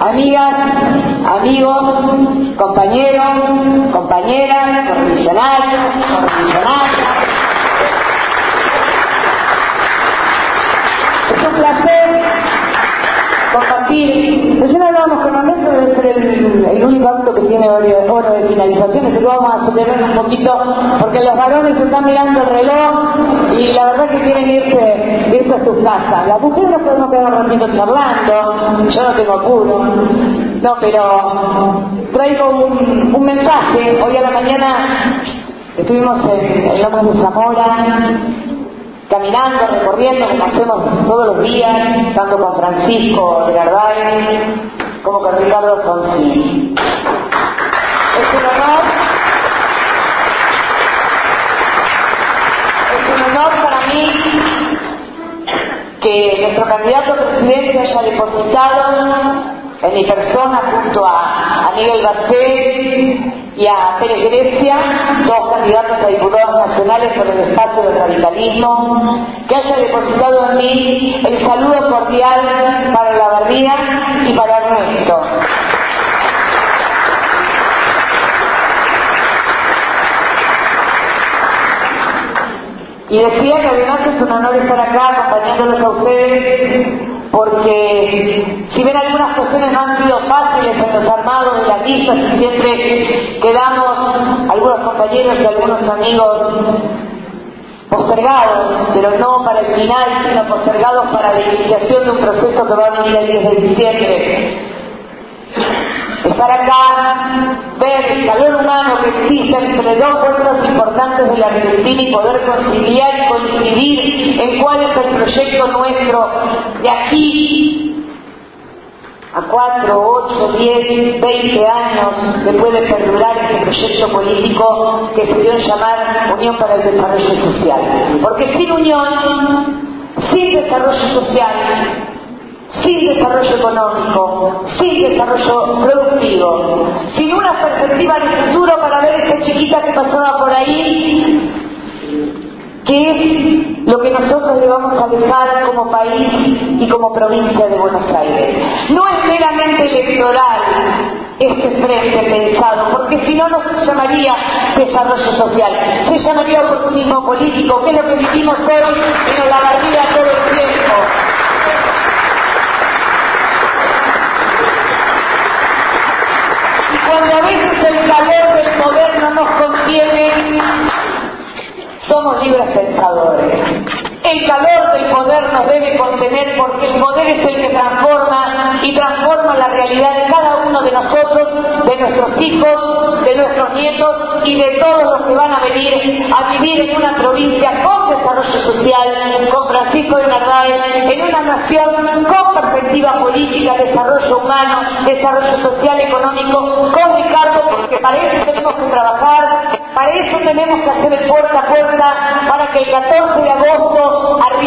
amigas, amigos, compañeros, compañeras, correligionarios, correligionarias. Es placer hablábamos con Ernesto, debe ser el, único acto que tiene oro de finalización, así que vamos a acelerar un poquito, porque los varones están mirando el reloj y la verdad que quieren irse, irse a sus casas. Las mujeres nos podemos quedar un ratito charlando, yo no tengo apuro. No, pero traigo un, mensaje. Hoy a la mañana estuvimos en, en Lomas de Zamora, caminando, recorriendo, como hacemos todos los días, tanto con Francisco de Garday con Ricardo Fonsi. Es un honor, es un honor para mí que nuestro candidato a presidente haya depositado en mi persona junto a Aníbal Basté y a Pérez Grecia, dos candidatos a diputados nacionales por el espacio del radicalismo, que haya depositado en mí el saludo cordial para la Bardía y para Ernesto. Y decía que además es un honor estar acá acompañándolos a ustedes porque si bien algunas cuestiones no han sido fáciles en los armados de las listas y siempre quedamos algunos compañeros y algunos amigos postergados, pero no para el final, sino postergados para la iniciación de un proceso que va a venir el 10 de diciembre. Estar acá, ver el calor humano que existe entre dos fuerzas importantes de la Argentina y poder conciliar y coincidir en cuál es el proyecto nuestro de aquí a cuatro, ocho, diez, veinte años que puede perdurar este proyecto político que se dio en llamar Unión para el Desarrollo Social. Porque sin unión, sin desarrollo social, sin desarrollo económico, sin desarrollo productivo, sin una perspectiva de futuro para ver esa chiquita que pasaba por ahí, que es lo que nosotros le vamos a dejar como país y como provincia de Buenos Aires. No es meramente electoral este frente pensado, porque si no, no se llamaría desarrollo social, se llamaría oportunismo político, que es lo que vivimos hoy en la barriga todo el tiempo. cuando a veces el calor del poder no nos contiene, libres pensadores. El calor del poder nos debe contener porque el poder es el que transforma y transforma la realidad de cada uno de nosotros, de nuestros hijos, de nuestros nietos y de todos los que van a venir a vivir en una provincia con desarrollo social, con Francisco de Narváez, en una nación con perspectiva política, desarrollo humano, desarrollo social, económico, con Ricardo, porque para eso tenemos que trabajar, para eso tenemos que hacer el puerta a puerta, para que el 14 de agosto a